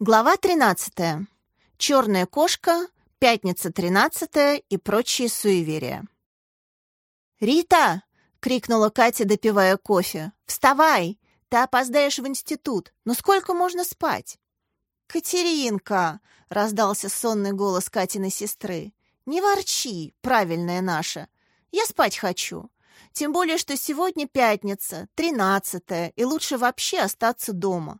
Глава 13. Черная кошка, пятница 13 и прочие суеверия. «Рита!» — крикнула Катя, допивая кофе. «Вставай! Ты опоздаешь в институт. Но сколько можно спать?» «Катеринка!» — раздался сонный голос Катиной сестры. «Не ворчи, правильная наша. Я спать хочу. Тем более, что сегодня пятница, тринадцатая, и лучше вообще остаться дома.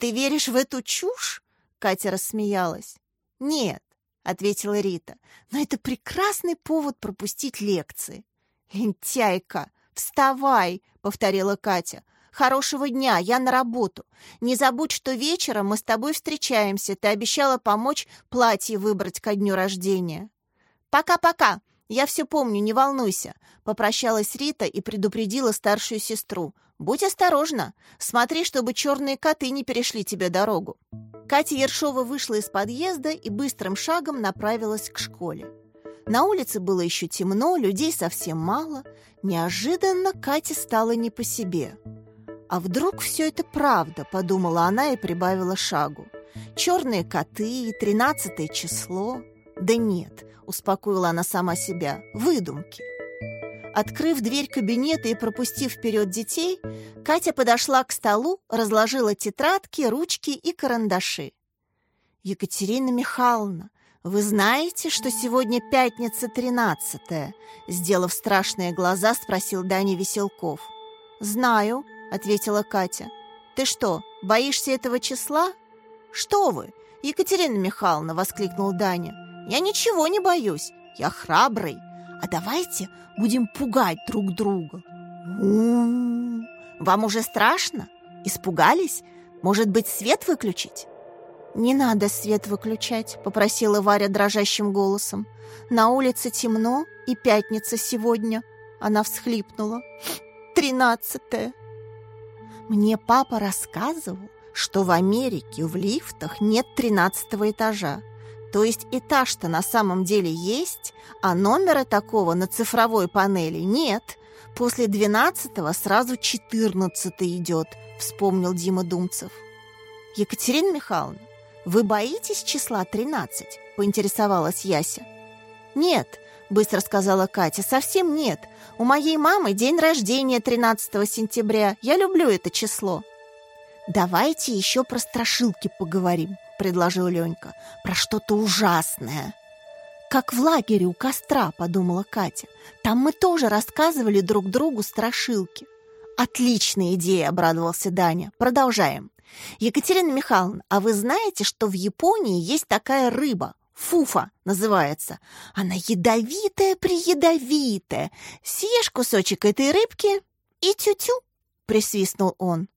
«Ты веришь в эту чушь?» — Катя рассмеялась. «Нет», — ответила Рита, — «но это прекрасный повод пропустить лекции». «Лентяйка, вставай!» — повторила Катя. «Хорошего дня, я на работу. Не забудь, что вечером мы с тобой встречаемся. Ты обещала помочь платье выбрать ко дню рождения». «Пока-пока! Я все помню, не волнуйся!» — попрощалась Рита и предупредила старшую сестру. «Будь осторожна. Смотри, чтобы черные коты не перешли тебе дорогу». Катя Ершова вышла из подъезда и быстрым шагом направилась к школе. На улице было еще темно, людей совсем мало. Неожиданно Кате стало не по себе. «А вдруг все это правда?» – подумала она и прибавила шагу. «Черные коты, тринадцатое число?» «Да нет», – успокоила она сама себя, – «выдумки». Открыв дверь кабинета и пропустив вперед детей, Катя подошла к столу, разложила тетрадки, ручки и карандаши. «Екатерина Михайловна, вы знаете, что сегодня пятница тринадцатая?» Сделав страшные глаза, спросил Даня Веселков. «Знаю», — ответила Катя. «Ты что, боишься этого числа?» «Что вы, Екатерина Михайловна!» — воскликнул Даня. «Я ничего не боюсь, я храбрый. А давайте будем пугать друг друга. Вам уже страшно? Испугались? Может быть, свет выключить? «Не надо свет выключать», — попросила Варя дрожащим голосом. «На улице темно, и пятница сегодня». Она всхлипнула. «Тринадцатое». Мне папа рассказывал, что в Америке в лифтах нет тринадцатого этажа. То есть этаж-то на самом деле есть, а номера такого на цифровой панели нет. После двенадцатого сразу четырнадцатый идет, вспомнил Дима Думцев. Екатерина Михайловна, вы боитесь числа тринадцать? поинтересовалась Яся. Нет, быстро сказала Катя, совсем нет. У моей мамы день рождения 13 сентября. Я люблю это число. Давайте еще про страшилки поговорим, предложил Ленька. «Про что-то ужасное». «Как в лагере у костра», — подумала Катя. «Там мы тоже рассказывали друг другу страшилки». «Отличная идея», — обрадовался Даня. «Продолжаем. Екатерина Михайловна, а вы знаете, что в Японии есть такая рыба? Фуфа называется. Она ядовитая-приядовитая. Съешь кусочек этой рыбки и тю-тю», — присвистнул он.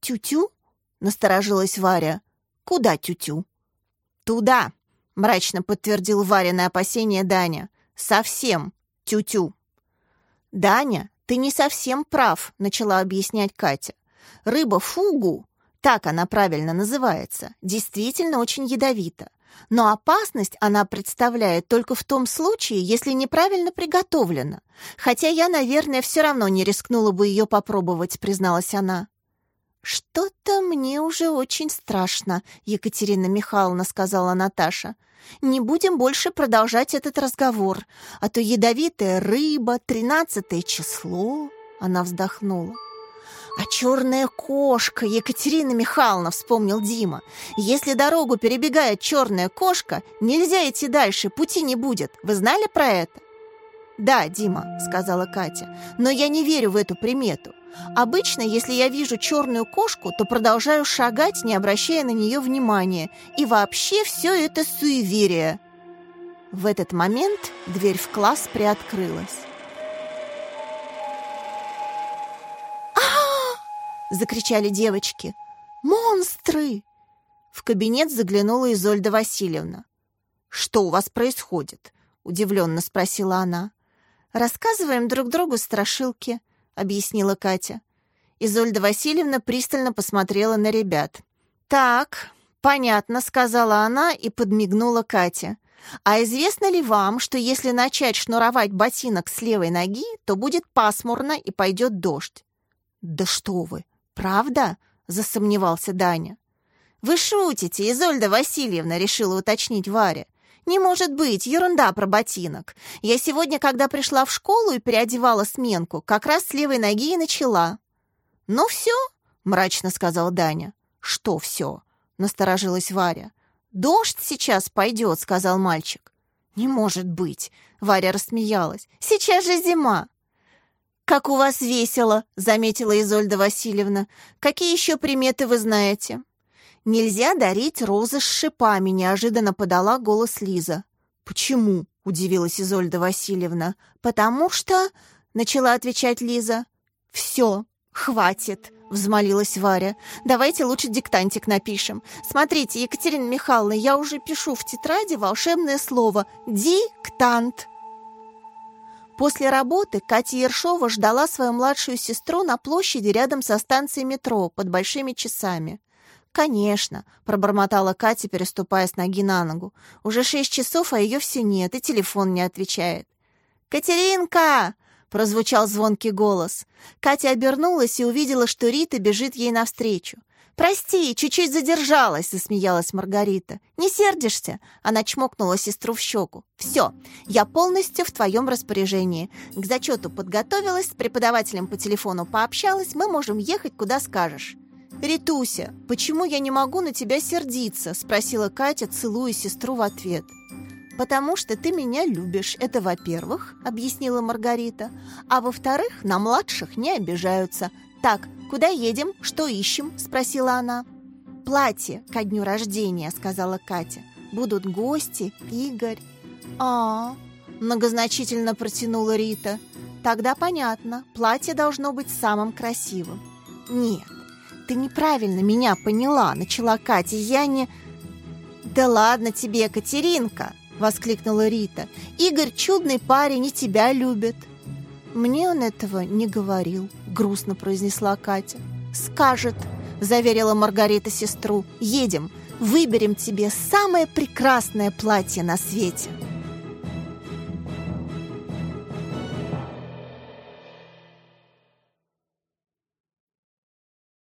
«Тю-тю?» — насторожилась Варя. «Куда тютю?» «Туда», — мрачно подтвердил Варя опасение Даня. «Совсем тютю». «Даня, ты не совсем прав», — начала объяснять Катя. «Рыба фугу, так она правильно называется, действительно очень ядовита. Но опасность она представляет только в том случае, если неправильно приготовлена. Хотя я, наверное, все равно не рискнула бы ее попробовать», — призналась она. «Что-то мне уже очень страшно», — Екатерина Михайловна сказала Наташа. «Не будем больше продолжать этот разговор, а то ядовитая рыба, тринадцатое число...» Она вздохнула. «А черная кошка, Екатерина Михайловна», — вспомнил Дима. «Если дорогу перебегает черная кошка, нельзя идти дальше, пути не будет. Вы знали про это?» «Да, Дима», — сказала Катя, — «но я не верю в эту примету. Обычно, если я вижу черную кошку, то продолжаю шагать, не обращая на нее внимания. И вообще все это суеверие. В этот момент дверь в класс приоткрылась. а закричали девочки. «Монстры!» В кабинет заглянула Изольда Васильевна. «Что у вас происходит?» — удивленно спросила она. «Рассказываем друг другу страшилки», — объяснила Катя. Изольда Васильевна пристально посмотрела на ребят. «Так, понятно», — сказала она и подмигнула Кате. «А известно ли вам, что если начать шнуровать ботинок с левой ноги, то будет пасмурно и пойдет дождь?» «Да что вы, правда?» — засомневался Даня. «Вы шутите, Изольда Васильевна», — решила уточнить Варя. «Не может быть, ерунда про ботинок. Я сегодня, когда пришла в школу и переодевала сменку, как раз с левой ноги и начала». «Ну все», — мрачно сказал Даня. «Что все?» — насторожилась Варя. «Дождь сейчас пойдет», — сказал мальчик. «Не может быть», — Варя рассмеялась. «Сейчас же зима». «Как у вас весело», — заметила Изольда Васильевна. «Какие еще приметы вы знаете?» «Нельзя дарить розы с шипами», — неожиданно подала голос Лиза. «Почему?» — удивилась Изольда Васильевна. «Потому что...» — начала отвечать Лиза. «Все, хватит», — взмолилась Варя. «Давайте лучше диктантик напишем. Смотрите, Екатерина Михайловна, я уже пишу в тетради волшебное слово «диктант». После работы Катя Ершова ждала свою младшую сестру на площади рядом со станцией метро под большими часами. «Конечно», — пробормотала Катя, переступая с ноги на ногу. «Уже шесть часов, а ее все нет, и телефон не отвечает». «Катеринка!» — прозвучал звонкий голос. Катя обернулась и увидела, что Рита бежит ей навстречу. «Прости, чуть-чуть задержалась», — засмеялась Маргарита. «Не сердишься?» — она чмокнула сестру в щеку. «Все, я полностью в твоем распоряжении. К зачету подготовилась, с преподавателем по телефону пообщалась, мы можем ехать, куда скажешь». «Ритуся, почему я не могу на тебя сердиться?» — спросила Катя, целуя сестру в ответ. «Потому что ты меня любишь, это во-первых», — объяснила Маргарита. «А во-вторых, на младших не обижаются. Так, куда едем? Что ищем?» — спросила она. «Платье ко дню рождения», — сказала Катя. «Будут гости, Игорь». «А, -а многозначительно протянула Рита. «Тогда понятно, платье должно быть самым красивым». «Нет, ты неправильно меня поняла», — начала Катя. «Я не...» «Да ладно тебе, Катеринка!» — воскликнула Рита. «Игорь чудный парень и тебя любит». «Мне он этого не говорил», — грустно произнесла Катя. «Скажет», — заверила Маргарита сестру. «Едем, выберем тебе самое прекрасное платье на свете».